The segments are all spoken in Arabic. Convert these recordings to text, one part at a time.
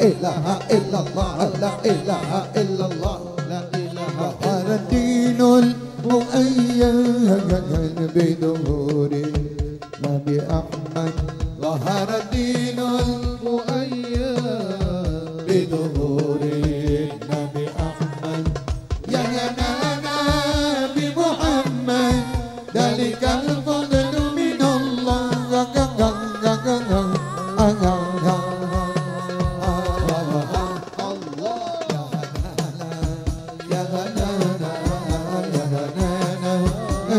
إله إلا الله لا إله إلا الله لا إله ظهر الدين المؤيد بظهور نبي أحمد ظهر المؤيد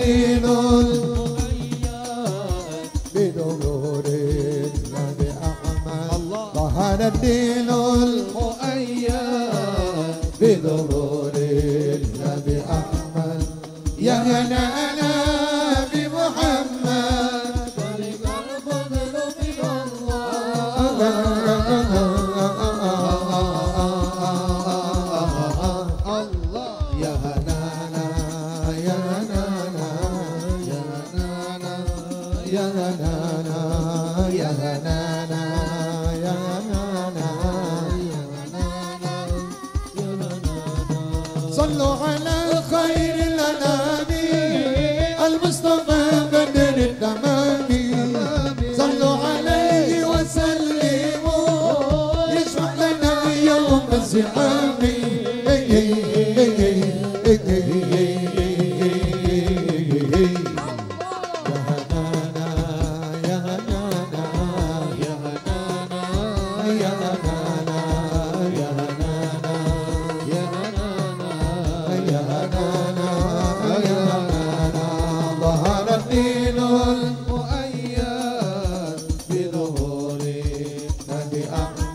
الدين بنور النبي أحمد المؤيد هنانا يا هنانا يا هنانا صلوا على خير الأنام المصطفى بدر التمام صلوا عليه وسلموا يشفع لنا يوم الزحام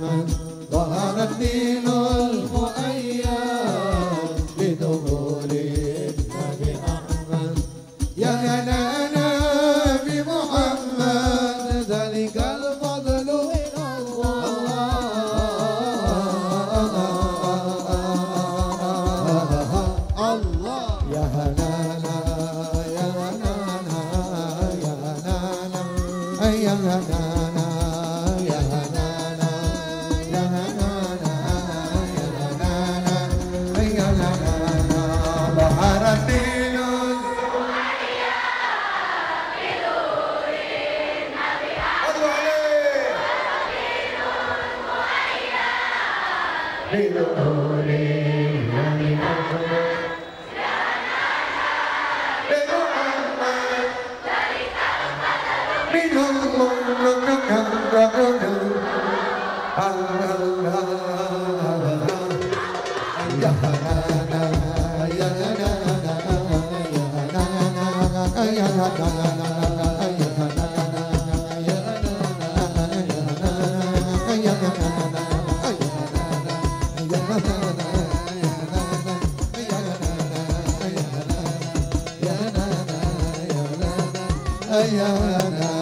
أحمد ظهر الدين المؤيد بظهور نبي أحمد. يا هنانا بمحمد ذلك الفضل من الله. الله. يا هنانا يا هنانا يا هنانا يا هنانا Hallelujah. ayana.